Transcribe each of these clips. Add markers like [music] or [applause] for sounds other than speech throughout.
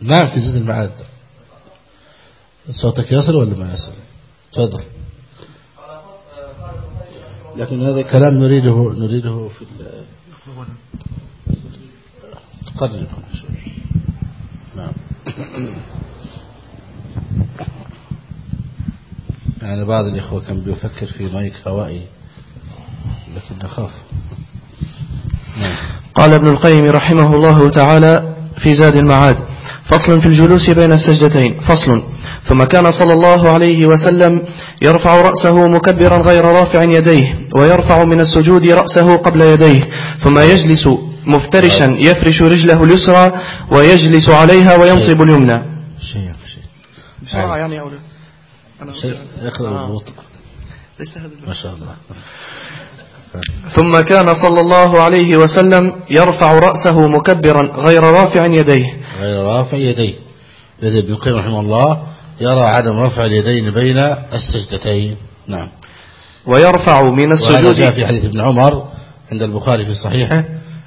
نعم في زاد المعاد. صوتك يصل ولا ما يصل؟ تفضل. لكن هذا كلام نريده نريده في قرب نعم. يعني بعض الإخوة كان بيفكر في مايك هوائي لكن نخاف نعم. قال ابن القيم رحمه الله تعالى في زاد المعاد. فصل في الجلوس بين السجدتين. فصل. ثم كان صلى الله عليه وسلم يرفع رأسه مكبرا غير رافع يديه ويرفع من السجود رأسه قبل يديه. ثم يجلس مفترشا يفرش رجله اليسرى ويجلس عليها وينصب اليمنى. شيء شيء بسرعة يعني أولي أنا اقرأ ببطء ليس هذا ما شاء الله. ثم كان صلى الله عليه وسلم يرفع رأسه مكبرا غير رافع يديه. غير رافع يديه. الذي ابن القيم رحمه الله يرى عدم رفع اليدين بين السجدتين. نعم. ويرفع من السجود. جاء في حديث ابن عمر عند البخاري في صحيحه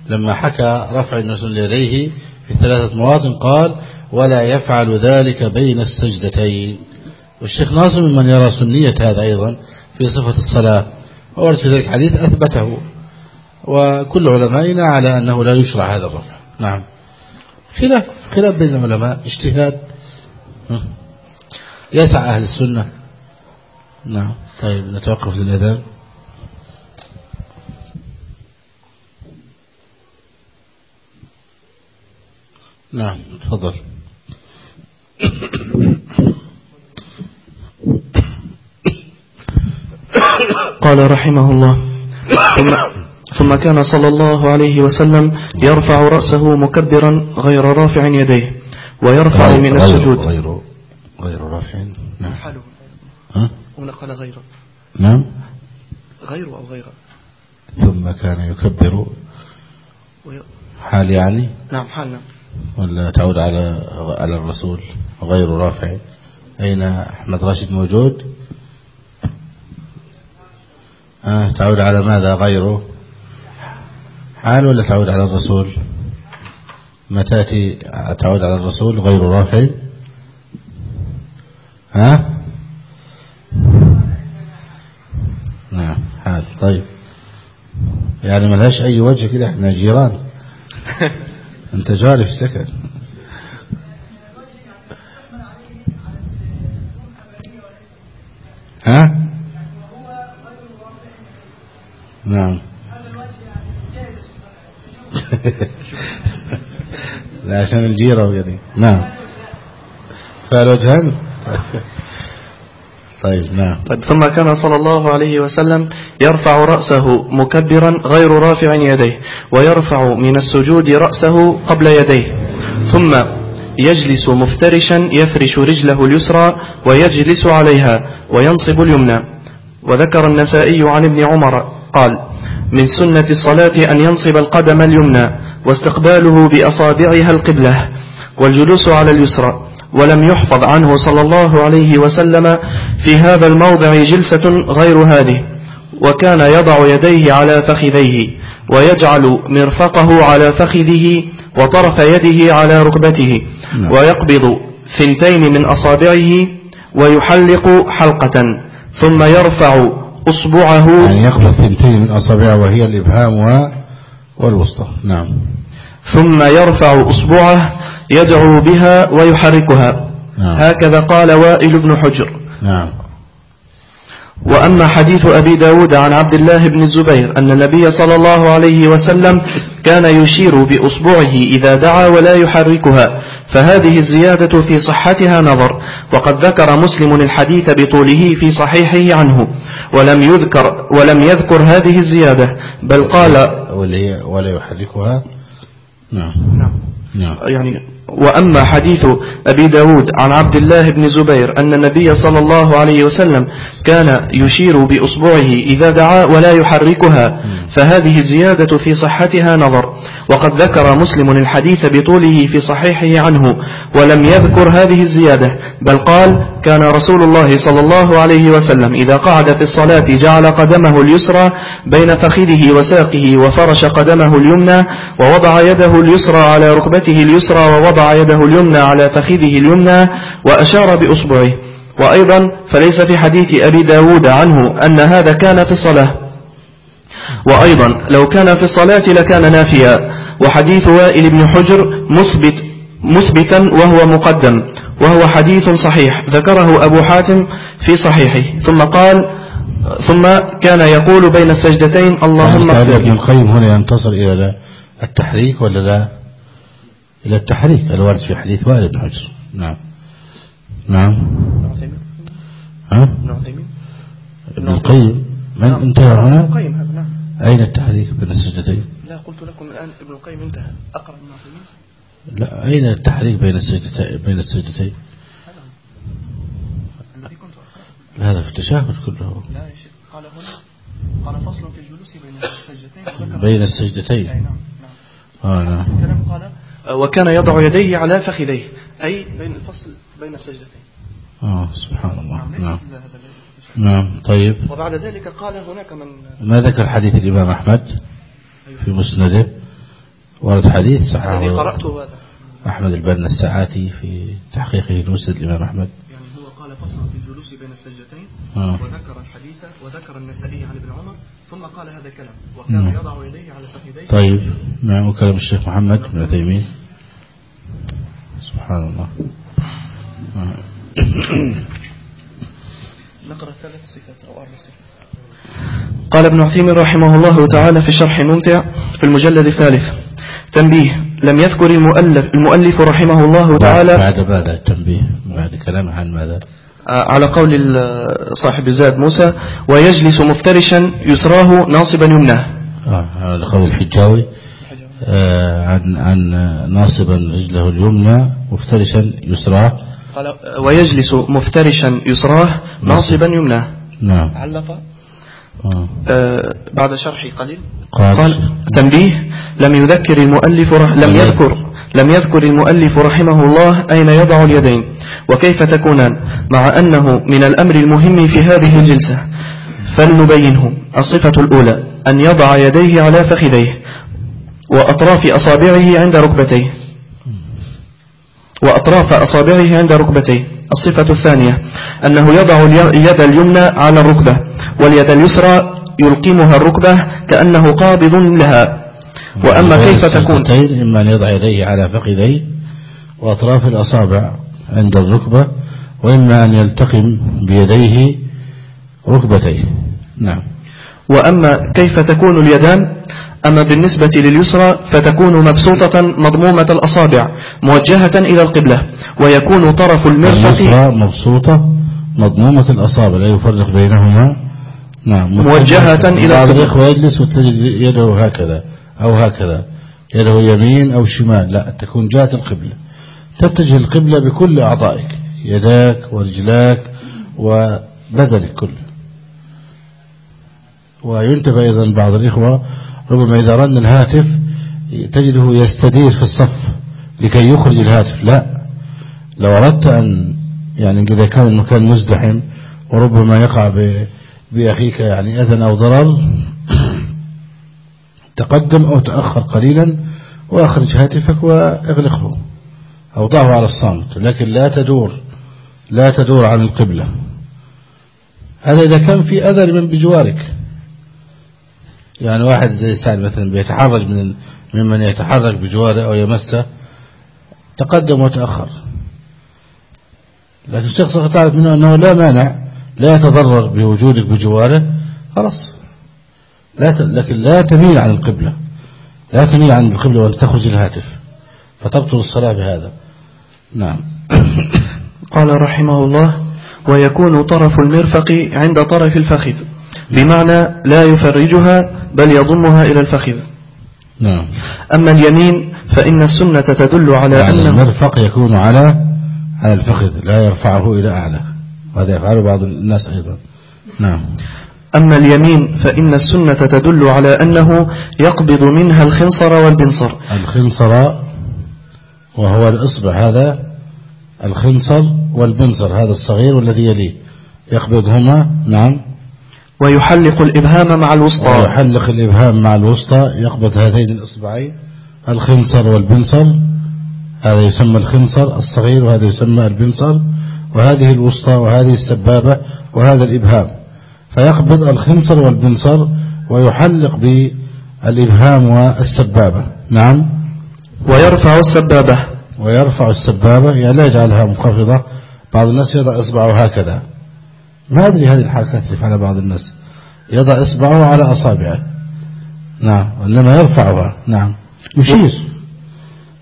لما حكى رفع الناس ليديه في ثلاثة مواطن قال ولا يفعل ذلك بين السجدتين. والشيخ ناصر من يرى سنية هذا أيضا في صفة الصلاة. وورد في ذلك حديث أثبته. وكل علمائنا على أنه لا يشرع هذا الرفع. نعم. خلاف خلاف بين العلماء اجتهاد. يسعى أهل السنة. نعم. طيب نتوقف للأذان نعم تفضل. قال رحمه الله. ثم, ثم كان صلى الله عليه وسلم يرفع رأسه مكبرا غير رافع يديه ويرفع من السجود. غير غير رافع. نعم. حاله ها؟ هنا قال غيره. نعم. غيره أو غيره. ثم كان يكبر. حال يعني؟ نعم حال نعم. ولا تعود على على الرسول غير رافع؟ أين أحمد راشد موجود؟ آه تعود على ماذا غيره؟ حال ولا تعود على الرسول؟ متى تعود على الرسول غير رافع؟ ها؟ نعم حال طيب. يعني ملهاش أي وجه كده إحنا جيران. [laughs] أنت جاري في السكن ها نعم. [laughs] لا عشان الجيرة وكذا نعم. فالوجهان [laughs] طيب نعم. طيب ثم كان صلى الله عليه وسلم يرفع رأسه مكبرا غير رافع يديه ويرفع من السجود رأسه قبل يديه. ثم يجلس مفترشا يفرش رجله اليسرى ويجلس عليها وينصب اليمنى. وذكر النسائي عن ابن عمر قال من سنة الصلاة أن ينصب القدم اليمنى واستقباله بأصابعها القبلة والجلوس على اليسرى ولم يحفظ عنه صلى الله عليه وسلم في هذا الموضع جلسة غير هذه وكان يضع يديه على فخذيه ويجعل مرفقه على فخذه وطرف يده على ركبته نعم. ويقبض ثنتين من أصابعه ويحلق حلقة ثم يرفع أصبعه. يعني يقبض ثنتين من أصابعه وهي الإبهام والوسطى. نعم. ثم يرفع أصبعه يدعو بها ويحركها. نعم. هكذا قال وائل بن حجر. نعم. وأما حديث أبي داود عن عبد الله بن الزبير أن النبي صلى الله عليه وسلم كان يشير بأصبعه إذا دعا ولا يحركها. فهذه الزيادة في صحتها نظر وقد ذكر مسلم الحديث بطوله في صحيحه عنه ولم يذكر ولم يذكر هذه الزيادة بل قال ولا يحركها. نعم. نعم, نعم. يعني وأما حديث أبي داود عن عبد الله بن زبير أن النبي صلى الله عليه وسلم كان يشير بأصبعه إذا دعا ولا يحركها فهذه الزيادة في صحتها نظر. وقد ذكر مسلم الحديث بطوله في صحيحه عنه ولم يذكر هذه الزيادة بل قال كان رسول الله صلى الله عليه وسلم إذا قعد في الصلاة جعل قدمه اليسرى بين فخذه وساقه وفرش قدمه اليمنى ووضع يده اليسرى على ركبته اليسرى ووضع يده اليمنى على فخذه اليمنى وأشار بأصبعه. وأيضا فليس في حديث أبي داود عنه أن هذا كان في الصلاة. وأيضا لو كان في الصلاة لكان نافيا وحديث وائل بن حجر مثبت مثبتا وهو مقدم وهو حديث صحيح ذكره أبو حاتم في صحيحه ثم قال ثم كان يقول بين السجدتين اللهم يعني ابن القيم هنا ينتصر إلى التحريك ولا لا؟ إلى التحريك الوارد في حديث وائل بن حجر. نعم. نعم. ها؟ ابن القيم. من انتهى هنا؟ القيم هذا. نعم أين التحريك بين السجدتين؟ لا قلت لكم الآن ابن القيم انتهى. أقرأ الناظمين لا أين التحريك بين السجدتين؟ بين السجدتين؟ هذا في التشهد كله. لا قال هنا قال فصل في الجلوس بين السجدتين. بين السجدتين. نعم نعم. آه نعم. قال وكان يضع يديه على فخذيه. أي بين الفصل بين السجدتين. آه سبحان الله. نعم نعم. نعم طيب. وبعد ذلك قال هناك من ما ذكر حديث الإمام أحمد في مسنده؟ ورد حديث الذي صححه قرأته هذا. أحمد البنا الساعاتي في تحقيقه لمسند الإمام أحمد. يعني هو قال فصل في الجلوس بين السجدتين آه. وذكر الحديث وذكر النسائي عن ابن عمر ثم قال هذا الكلام. وكان مم. يضع يديه على فخذيه طيب. نعم وكلام الشيخ محمد بن عثيمين. سبحان الله. آه. نقرأ ثلاث صفات أو أربع صفات. قال ابن عثيمين رحمه الله تعالى في شرح ممتع في المجلد الثالث. تنبيه لم يذكر المؤلف, المؤلف رحمه الله تعالى بعد ماذا التنبيه. بعد كلام عن ماذا؟ على قول صاحب الزاد موسى ويجلس مفترشا يسراه ناصبا يمناه. آه هذا قول الحجاوي. آه عن عن ناصبا رجله اليمنى مفترشا يسراه قال ويجلس مفترشا يسراه ناصبا يمناه. نعم. علق. آه. آه، بعد شرح قليل. قال. تنبيه لم يذكر المؤلف لم لم يذكر لم يذكر المؤلف رحمه الله أين يضع اليدين. وكيف تكونان؟ مع أنه من الأمر المهم في هذه الجلسة فلنبينه. الصفة الأولى أن يضع يديه على فخذيه وأطراف أصابعه عند ركبتيه. وأطراف أصابعه عند ركبتيه. الصفة الثانية أنه يضع الي- اليد اليمنى على الركبة واليد اليسرى يلقمها الركبة كأنه قابض لها. وأما كيف تكون؟ إما أن يضع يديه على فخذيه وأطراف الأصابع عند الركبة وإما أن يلتقم بيديه ركبتيه. نعم. وأما كيف تكون اليدان؟ أما بالنسبة لليسرى فتكون مبسوطة مضمومة الأصابع موجهة إلى القبلة ويكون طرف المرفق اليسرى مبسوطة مضمومة الأصابع لا يفرق بينهما. نعم موجهة إلى بعض. الإخوة يجلس وتجد يده هكذا أو هكذا يده يمين أو شمال لا تكون جهة القبلة. تتجه القبلة بكل أعضائك يداك ورجلاك وبدنك كله. وينتبه أيضا بعض الإخوة ربما إذا رن الهاتف تجده يستدير في الصف لكي يخرج الهاتف. لا. لو أردت أن يعني إذا كان المكان مزدحم وربما يقع بأخيك يعني أذى أو ضرر تقدم أو تأخر قليلا وأخرج هاتفك وأغلقه أو ضعه على الصامت. لكن لا تدور لا تدور عن القبلة. هذا إذا كان في أذى لمن بجوارك. يعني واحد زي سعد مثلا بيتحرج من ممن يتحرك بجواره أو يمسه تقدم وتأخر. لكن الشخص تعرف منه أنه لا مانع لا يتضرر بوجودك بجواره خلاص. لا ت... لكن لا تميل عن القبلة. لا تميل عن القبلة وأن تخرج الهاتف. فتبطل الصلاة بهذا. نعم. قال رحمه الله ويكون طرف المرفق عند طرف الفخذ. بمعنى لا يفرجها بل يضمها إلى الفخذ. نعم. أما اليمين فإن السنة تدل على يعني أنه المرفق يكون على على الفخذ لا يرفعه إلى أعلى. وهذا يفعله بعض الناس أيضا. نعم. أما اليمين فإن السنة تدل على أنه يقبض منها الخنصر والبنصر. الخنصر وهو الإصبع هذا الخنصر والبنصر هذا الصغير والذي يليه. يقبضهما نعم. ويحلق الإبهام مع الوسطى. ويحلق الإبهام مع الوسطى. يقبض هذين الإصبعين الخنصر والبنصر. هذا يسمى الخنصر الصغير وهذا يسمى البنصر. وهذه الوسطى وهذه السبابة وهذا الإبهام. فيقبض الخنصر والبنصر ويحلق بالإبهام والسبابة. نعم. ويرفع السبابة. ويرفع السبابة يعني لا يجعلها منخفضة. بعض الناس يضع إصبعه هكذا. ما أدري هذه الحركات اللي يفعلها بعض الناس. يضع إصبعه على أصابعه. نعم. وإنما يرفعها. نعم. يشير.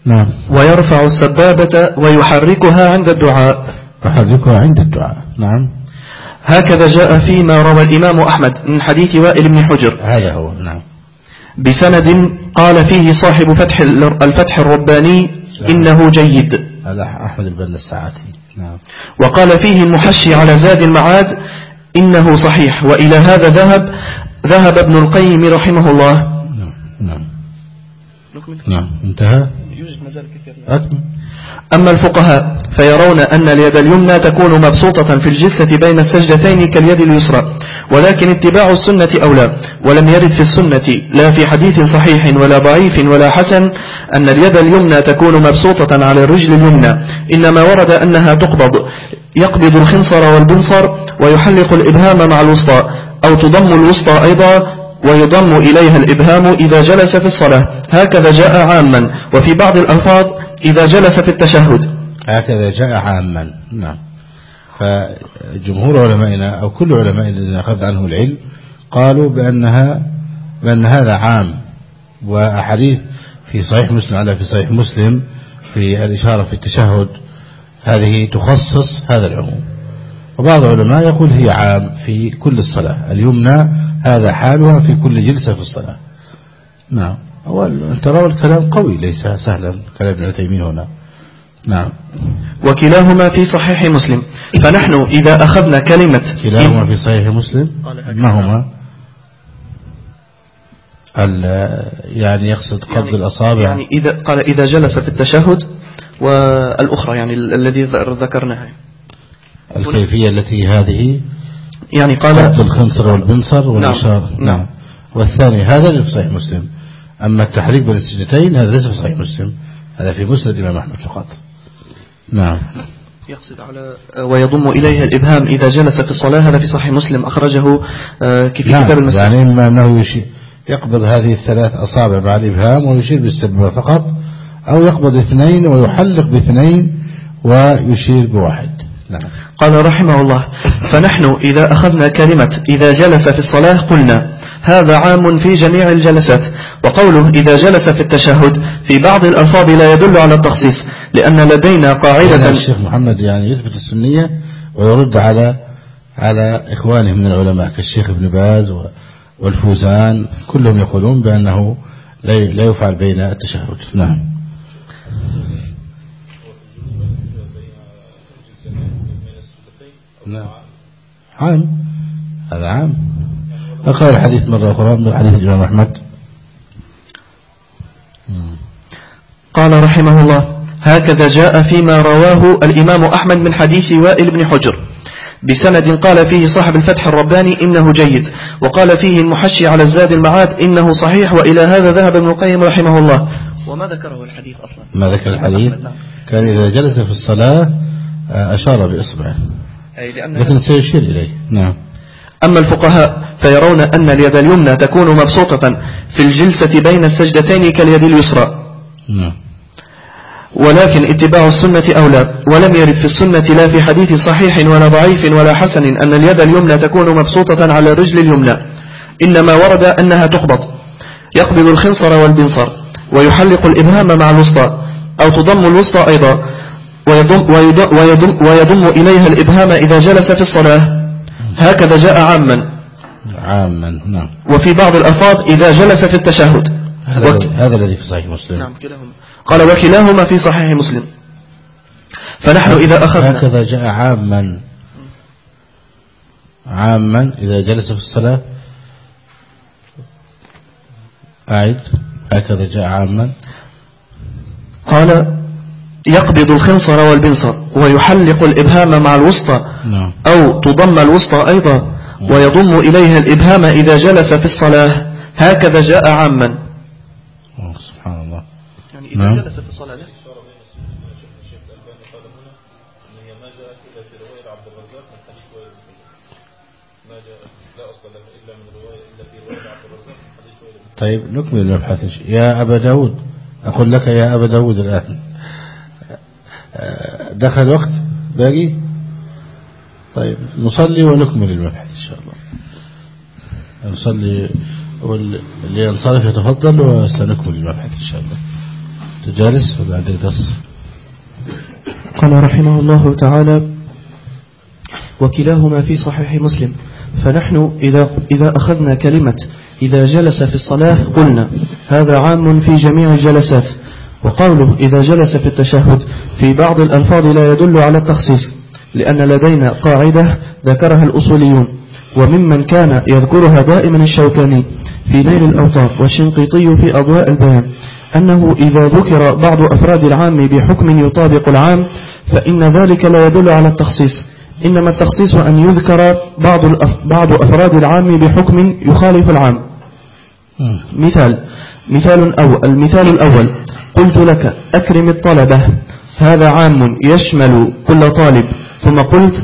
نعم. ويرفع السبابة ويحركها عند الدعاء. يحركها عند الدعاء. نعم. هكذا جاء فيما روى الإمام أحمد من حديث وائل بن حجر. هذا هو. نعم. بسند قال فيه صاحب فتح الفتح الرباني إنه جيد. هذا أحمد بن الساعاتي وقال فيه المحشي على زاد المعاد إنه صحيح. وإلى هذا ذهب ذهب ابن القيم رحمه الله. نعم. نعم. نعم. انتهى. يوجد مازال كثير. أكمل أما الفقهاء فيرون أن اليد اليمنى تكون مبسوطة في الجلسة بين السجدتين كاليد اليسرى. ولكن اتباع السنة أولى ولم يرد في السنة لا في حديث صحيح ولا ضعيف ولا حسن أن اليد اليمنى تكون مبسوطة على الرجل اليمنى إنما ورد أنها تقبض يقبض الخنصر والبنصر ويحلق الإبهام مع الوسطى أو تضم الوسطى أيضا ويضم إليها الإبهام إذا جلس في الصلاة. هكذا جاء عاما وفي بعض الألفاظ إذا جلس في التشهد. هكذا جاء عاما نعم. فجمهور علمائنا أو كل علمائنا الذين أخذ عنه العلم قالوا بأنها بأن هذا عام وأحاديث في صحيح مسلم على في صحيح مسلم في الإشارة في التشهد هذه تخصص هذا العموم. وبعض العلماء يقول هي عام في كل الصلاة اليمنى هذا حالها في كل جلسة في الصلاة. نعم. ترى الكلام قوي ليس سهلا. كلام ابن عثيمين هنا. نعم. وكلاهما في صحيح مسلم. فنحن إذا أخذنا كلمة كلاهما في صحيح مسلم. ما هما يعني يقصد قبض يعني الأصابع. يعني إذا قال إذا جلس في التشهد والأخرى يعني الذي ذكرناها الكيفية التي هذه. يعني قال قبض الخنصر والبنصر والإشارة. نعم. نعم. والثاني هذا في صحيح مسلم. أما التحريك بين السجدتين هذا ليس في صحيح مسلم. هذا في مسند الإمام أحمد فقط. نعم. يقصد على ويضم إليها الإبهام إذا جلس في الصلاة. هذا في صحيح مسلم أخرجه آه، في نعم كتاب المسجد. يعني إما أنه يشير يقبض هذه الثلاث أصابع مع الإبهام ويشير بالسبب فقط أو يقبض اثنين ويحلق باثنين ويشير بواحد. نعم. قال رحمه الله فنحن إذا أخذنا كلمة إذا جلس في الصلاة قلنا هذا عام في جميع الجلسات. وقوله إذا جلس في التشهد في بعض الألفاظ لا يدل على التخصيص لأن لدينا قاعدة الشيخ محمد يعني يثبت السنية ويرد على على إخوانه من العلماء كالشيخ ابن باز والفوزان كلهم يقولون بأنه لا يفعل بين التشهد. نعم. نعم. عام. هذا عام. أقرأ الحديث مرة أخرى من حديث الإمام أحمد. قال رحمه الله هكذا جاء فيما رواه الإمام أحمد من حديث وائل بن حجر. بسند قال فيه صاحب الفتح الرباني إنه جيد وقال فيه المحشي على الزاد المعاد إنه صحيح وإلى هذا ذهب ابن القيم رحمه الله. وما ذكره الحديث أصلا. ما ذكر الحديث؟ نعم. كان إذا جلس في الصلاة آه، أشار بإصبعه. لكن سيشير إليه. نعم. أما الفقهاء فيرون أن اليد اليمنى تكون مبسوطة في الجلسة بين السجدتين كاليد اليسرى. نعم. ولكن اتباع السنة أولى ولم يرد في السنة لا في حديث صحيح ولا ضعيف ولا حسن أن اليد اليمنى تكون مبسوطة على الرجل اليمنى. إنما ورد أنها تقبض يقبض الخنصر والبنصر ويحلق الإبهام مع الوسطى أو تضم الوسطى أيضا ويضم, ويضم, ويضم, ويضم إليها الإبهام إذا جلس في الصلاة. هكذا جاء عاما. عاما. نعم. وفي بعض الألفاظ إذا جلس في التشهد. هذا, وك... هذا الذي في صحيح مسلم. نعم كلاهما. قال وكلاهما في صحيح مسلم. فنحن إذا أخذنا هكذا جاء عاما. عاما إذا جلس في الصلاة. أعد. هكذا جاء عاما. قال يقبض الخنصر والبنصر ويحلق الإبهام مع الوسطى نعم. أو تضم الوسطى أيضا. ويضم إليها الإبهام إذا جلس في الصلاة. هكذا جاء عاما. سبحان الله. يعني إذا نعم. جلس في الصلاة طيب نكمل المبحث يا أبا داود أقول لك يا أبا داود الآن. آه، دخل وقت باقي؟ طيب نصلي ونكمل المبحث إن شاء الله. نصلي واللي ينصرف يتفضل وسنكمل المبحث إن شاء الله. تجالس عندك درس؟ قال رحمه الله تعالى وكلاهما في صحيح مسلم. فنحن إذا, إذا أخذنا كلمة إذا جلس في الصلاة قلنا هذا عام في جميع الجلسات. وقوله إذا جلس في التشهد في بعض الألفاظ لا يدل على التخصيص. لأن لدينا قاعدة ذكرها الأصوليون وممن كان يذكرها دائما الشوكاني في نيل الأوطار والشنقيطي في أضواء البيان أنه إذا ذكر بعض أفراد العام بحكم يطابق العام فإن ذلك لا يدل على التخصيص إنما التخصيص أن يذكر بعض بعض أفراد العام بحكم يخالف العام. مثال مثال أول المثال الأول قلت لك أكرم الطلبة هذا عام يشمل كل طالب. ثم قلت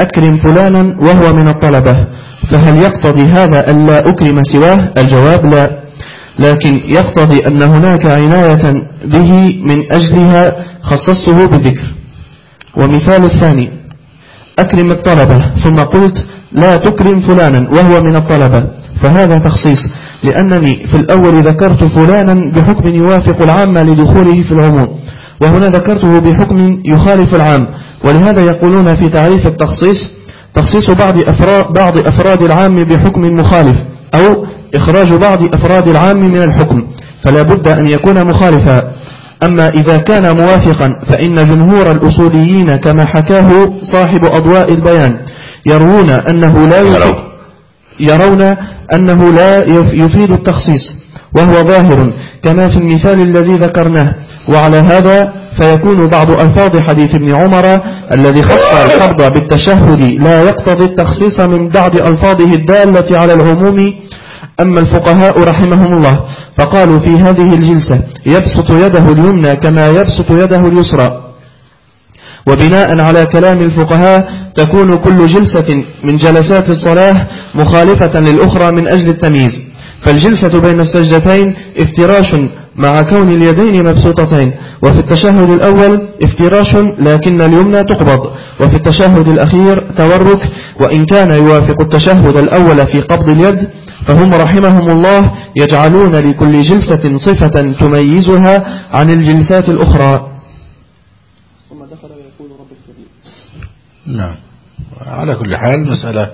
أكرم فلانا وهو من الطلبة فهل يقتضي هذا أن لا أكرم سواه؟ الجواب لا لكن يقتضي أن هناك عناية به من أجلها خصصته بذكر ومثال الثاني أكرم الطلبة ثم قلت لا تكرم فلانا وهو من الطلبة. فهذا تخصيص لأنني في الأول ذكرت فلانا بحكم يوافق العام لدخوله في العموم وهنا ذكرته بحكم يخالف العام. ولهذا يقولون في تعريف التخصيص تخصيص بعض أفراد, بعض أفراد العام بحكم مخالف أو إخراج بعض أفراد العام من الحكم فلا بد أن يكون مخالفا. أما إذا كان موافقا فإن جمهور الأصوليين كما حكاه صاحب أضواء البيان يرون أنه لا يفيد يرون. أنه لا يفيد التخصيص وهو ظاهر كما في المثال الذي ذكرناه. وعلى هذا فيكون بعض ألفاظ حديث ابن عمر الذي خص القبض بالتشهد لا يقتضي التخصيص من بعض ألفاظه الدالة على العموم. أما الفقهاء رحمهم الله فقالوا في هذه الجلسة يبسط يده اليمنى كما يبسط يده اليسرى. وبناء على كلام الفقهاء تكون كل جلسة من جلسات الصلاة مخالفة للأخرى من أجل التمييز. فالجلسة بين السجدتين افتراش مع كون اليدين مبسوطتين. وفي التشهد الأول افتراش لكن اليمنى تقبض. وفي التشهد الأخير تورك وإن كان يوافق التشهد الأول في قبض اليد فهم رحمهم الله يجعلون لكل جلسة صفة تميزها عن الجلسات الأخرى. ثم دخل ويقول رب نعم. على كل حال مسألة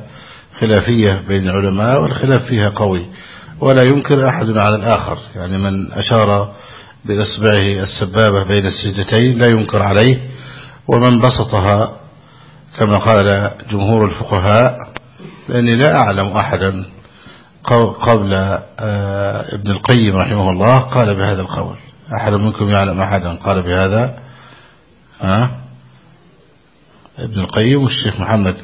خلافية بين العلماء والخلاف فيها قوي. ولا ينكر أحد على الآخر. يعني من أشار بإصبعه السبابة بين السجدتين لا ينكر عليه ومن بسطها كما قال جمهور الفقهاء لأني لا أعلم أحدا قبل آه، ابن القيم رحمه الله قال بهذا القول. أحد منكم يعلم أحدا قال بهذا؟ ها؟ ابن القيم والشيخ محمد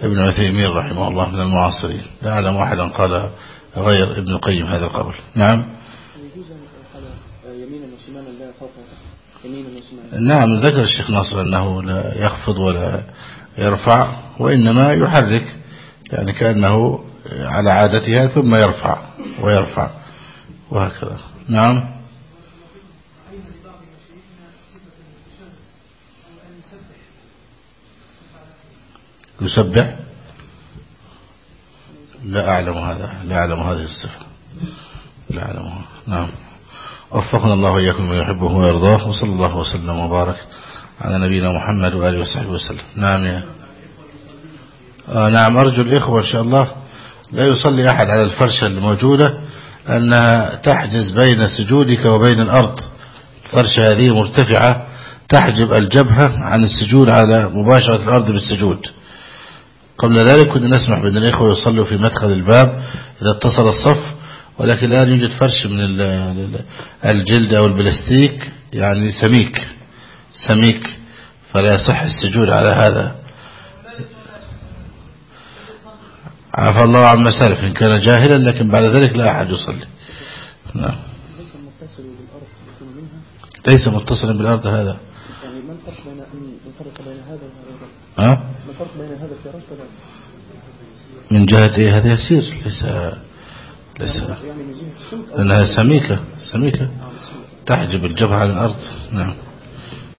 ابن عثيمين رحمه الله من المعاصرين. لا أعلم أحدا قال غير ابن القيم هذا القول. نعم؟ نعم ذكر الشيخ ناصر أنه لا يخفض ولا يرفع وإنما يحرك يعني كأنه على عادتها ثم يرفع ويرفع وهكذا. نعم. يسبح؟ لا أعلم هذا لا أعلم هذه الصفة. لا أعلمها. نعم. وفقنا الله وإياكم ويحبه ويرضاه وصلى الله وسلم وبارك على نبينا محمد وآله وصحبه وسلم. نعم يا آه نعم أرجو الإخوة إن شاء الله لا يصلي أحد على الفرشة الموجودة أنها تحجز بين سجودك وبين الأرض. الفرشة هذه مرتفعة تحجب الجبهة عن السجود على مباشرة الأرض بالسجود. قبل ذلك كنا نسمح بأن الإخوة يصلوا في مدخل الباب إذا اتصل الصف ولكن الآن يوجد فرش من الجلد أو البلاستيك يعني سميك سميك. فلا يصح السجود على هذا. عفى الله عما سلف إن كان جاهلا لكن بعد ذلك لا أحد يصلي. نعم. ليس متصلا بالأرض هذا. يعني ما الفرق بين أن نفرق بين هذا وهذا؟ ما الفرق بين هذا الفراش وهذا من جهة إيه؟ هذا يسير ليس أو لأنها سميكة سميكة. تحجب الجبهة عن الأرض. نعم.